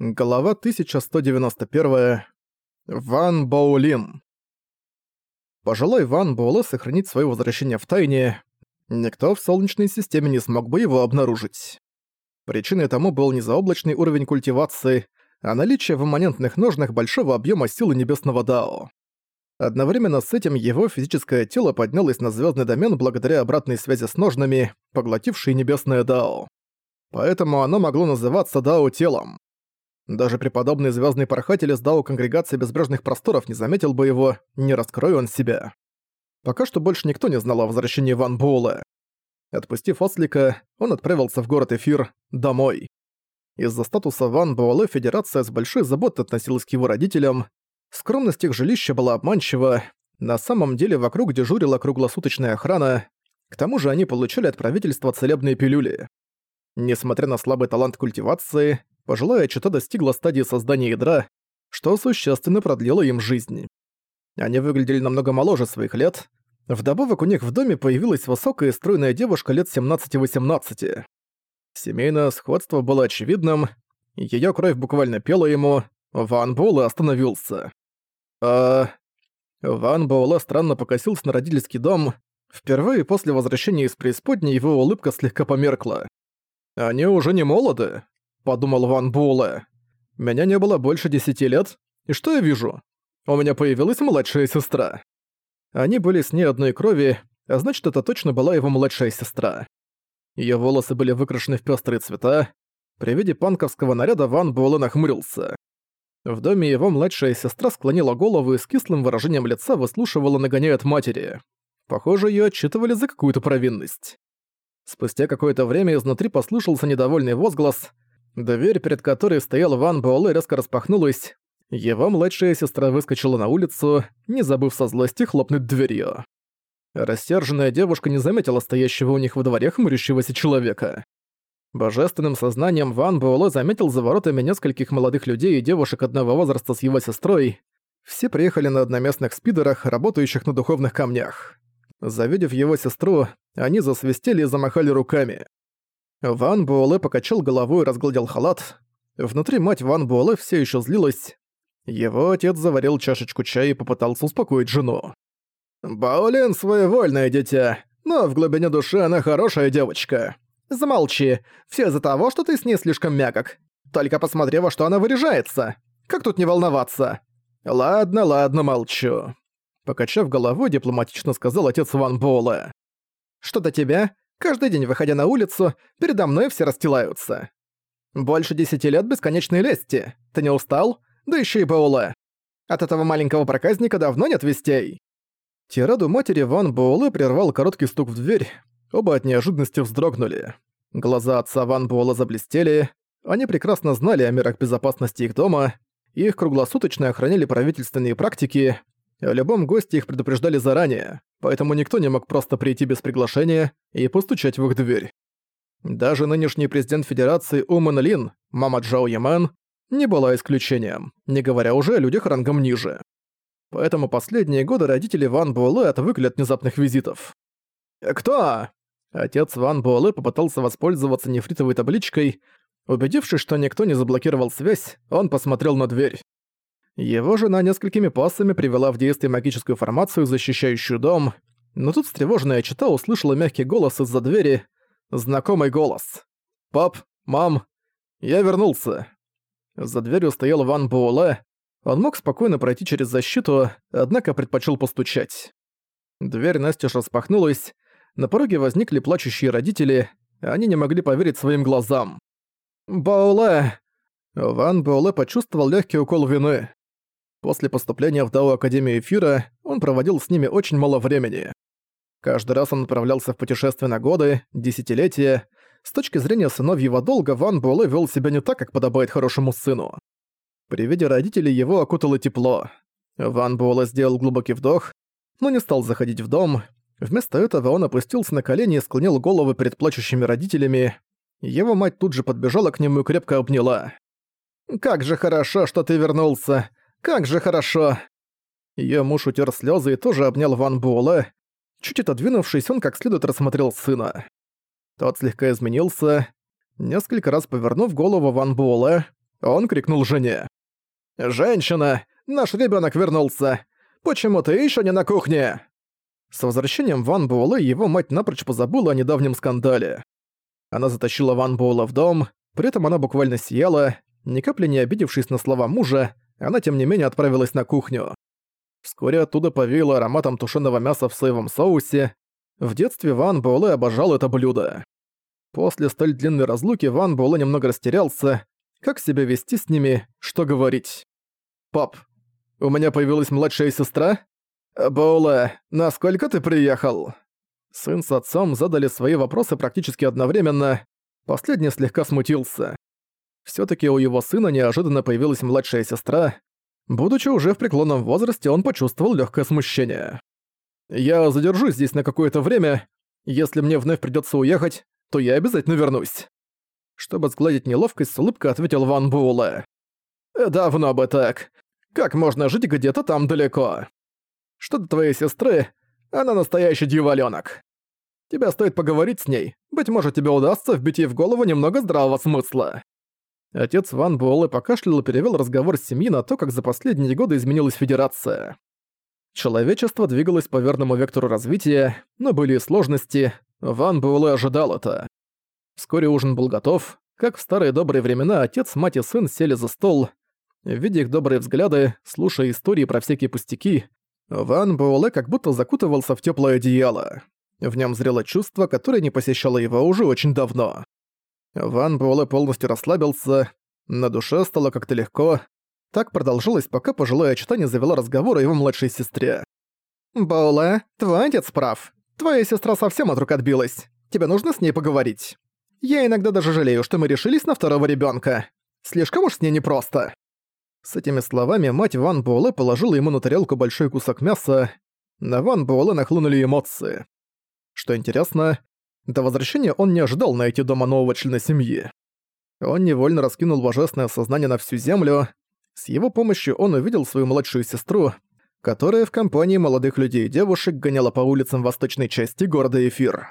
Глава 1191. Ван Боулин. Пожелай Ван Буэлэ сохранить свое возвращение в тайне, никто в Солнечной системе не смог бы его обнаружить. Причиной тому был не заоблачный уровень культивации, а наличие в имманентных ножнах большого объема силы Небесного Дао. Одновременно с этим его физическое тело поднялось на звездный домен благодаря обратной связи с ножнами, поглотившей Небесное Дао. Поэтому оно могло называться Дао-телом. Даже преподобный звездный порхатель из Дао Конгрегации Безбрежных Просторов не заметил бы его, не раскрою он себя. Пока что больше никто не знал о возвращении Ван Буэлэ. Отпустив Ослика, он отправился в город Эфир домой. Из-за статуса Ван Буэлэ Федерация с большой заботой относилась к его родителям. Скромность их жилища была обманчива. На самом деле вокруг дежурила круглосуточная охрана. К тому же они получали от правительства целебные пилюли. Несмотря на слабый талант культивации, пожилая чита достигла стадии создания ядра, что существенно продлило им жизнь. Они выглядели намного моложе своих лет. Вдобавок у них в доме появилась высокая и стройная девушка лет 17-18. Семейное сходство было очевидным, её кровь буквально пела ему, Ван Буэлэ остановился. А... Ван Буэлэ странно покосился на родительский дом. Впервые после возвращения из преисподней его улыбка слегка померкла. Они уже не молоды подумал Ван Буэлэ. «Меня не было больше десяти лет, и что я вижу? У меня появилась младшая сестра». Они были с ней одной крови, а значит, это точно была его младшая сестра. Её волосы были выкрашены в пёстрые цвета. При виде панковского наряда Ван Буэлэ нахмурился. В доме его младшая сестра склонила голову и с кислым выражением лица выслушивала нагоняя от матери. Похоже, её отчитывали за какую-то провинность. Спустя какое-то время изнутри послышался недовольный возглас — Дверь, перед которой стоял Ван Буэлэ, резко распахнулась. Его младшая сестра выскочила на улицу, не забыв со злости хлопнуть дверью. Рассерженная девушка не заметила стоящего у них во дворе хмурящегося человека. Божественным сознанием Ван Буэлэ заметил за воротами нескольких молодых людей и девушек одного возраста с его сестрой. Все приехали на одноместных спидерах, работающих на духовных камнях. Завидев его сестру, они засвистели и замахали руками. Ван Буэлэ покачал головой и разгладил халат. Внутри мать Ван Буэлэ все еще злилась. Его отец заварил чашечку чая и попытался успокоить жену. «Баолин своевольное дитя, но в глубине души она хорошая девочка. Замолчи, все из-за того, что ты с ней слишком мягок. Только посмотри, во что она выряжается. Как тут не волноваться?» «Ладно, ладно, молчу», — покачав головой, дипломатично сказал отец Ван Буэлэ. «Что до тебя? Каждый день, выходя на улицу, передо мной все расстилаются. Больше десяти лет бесконечной лести. Ты не устал? Да еще и Бауле. От этого маленького проказника давно нет вестей. Тираду матери Ван Буэлэ прервал короткий стук в дверь. Оба от неожиданности вздрогнули. Глаза отца Ван Буэлэ заблестели. Они прекрасно знали о мерах безопасности их дома. Их круглосуточно охраняли правительственные практики. О любом госте их предупреждали заранее поэтому никто не мог просто прийти без приглашения и постучать в их дверь. Даже нынешний президент Федерации Умэн Лин, мама Джао Ямен, не была исключением, не говоря уже о людях рангом ниже. Поэтому последние годы родители Ван Буэлэ отвыкли от внезапных визитов. «Кто?» Отец Ван Буэлэ попытался воспользоваться нефритовой табличкой. Убедившись, что никто не заблокировал связь, он посмотрел на дверь. Его жена несколькими пассами привела в действие магическую формацию, защищающую дом, но тут встревоженная чита услышала мягкий голос из-за двери, знакомый голос. «Пап, мам, я вернулся». За дверью стоял Ван Буэлэ. Он мог спокойно пройти через защиту, однако предпочел постучать. Дверь настежь распахнулась, на пороге возникли плачущие родители, они не могли поверить своим глазам. «Бауле!» Ван Буэлэ почувствовал легкий укол вины. После поступления в Дао Академию Эфира он проводил с ними очень мало времени. Каждый раз он отправлялся в путешествие на годы, десятилетия. С точки зрения сыновьего долга, Ван Буэлэ вел себя не так, как подобает хорошему сыну. При виде родителей его окутало тепло. Ван Буэлэ сделал глубокий вдох, но не стал заходить в дом. Вместо этого он опустился на колени и склонил голову перед плачущими родителями. Его мать тут же подбежала к нему и крепко обняла. «Как же хорошо, что ты вернулся! Как же хорошо!» Её муж утер слезы и тоже обнял Ван Буэлэ. Чуть отодвинувшись, он как следует рассмотрел сына. Тот слегка изменился. Несколько раз повернув голову Ван Буэлэ, Он крикнул жене. «Женщина! Наш ребенок вернулся! Почему ты еще не на кухне?» С возвращением Ван Буэлэ его мать напрочь позабыла о недавнем скандале. Она затащила Ван Буэлэ в дом, при этом она буквально сияла, ни капли не обидевшись на слова мужа, она тем не менее отправилась на кухню. Вскоре оттуда повеяло ароматом тушеного мяса в соевом соусе. В детстве Ван Буэлэ обожал это блюдо. После столь длинной разлуки Ван Буэлэ немного растерялся, как себя вести с ними, что говорить. «Пап, у меня появилась младшая сестра?» «Буэлэ, насколько ты приехал?» Сын с отцом задали свои вопросы практически одновременно. Последний слегка смутился. Все таки у его сына неожиданно появилась младшая сестра. Будучи уже в преклонном возрасте, он почувствовал легкое смущение. «Я задержусь здесь на какое-то время. Если мне вновь придется уехать, то я обязательно вернусь». Чтобы сгладить неловкость, с улыбкой ответил Ван Буэлэ. «Давно бы так. Как можно жить где-то там далеко? Что до твоей сестры, она настоящий дьяволёнок. Тебе стоит поговорить с ней. Быть может, тебе удастся вбить ей в голову немного здравого смысла». Отец Ван Буэлэ покашлял и перевёл разговор с семьи на то, как за последние годы изменилась Федерация. Человечество двигалось по верному вектору развития, но были и сложности. Ван Буэлэ ожидал это. Вскоре ужин был готов. Как в старые добрые времена, отец, мать и сын сели за стол. Видя их добрые взгляды, слушая истории про всякие пустяки, Ван Буэлэ как будто закутывался в теплое одеяло. В нем зрело чувство, которое не посещало его уже очень давно. Ван Буэлэ полностью расслабился, на душе стало как-то легко. Так продолжилось, пока пожилая чита не завела разговор о его младшей сестре. «Буэлэ, твой отец прав. Твоя сестра совсем от рук отбилась. Тебе нужно с ней поговорить. Я иногда даже жалею, что мы решились на второго ребенка. Слишком уж с ней непросто». С этими словами мать Ван Буэлэ положила ему на тарелку большой кусок мяса. На Ван Буэлэ нахлынули эмоции. Что интересно, до возвращения он не ожидал найти дома нового члена семьи. Он невольно раскинул божественное сознание на всю землю. С его помощью он увидел свою младшую сестру, которая в компании молодых людей и девушек гоняла по улицам восточной части города Эфир.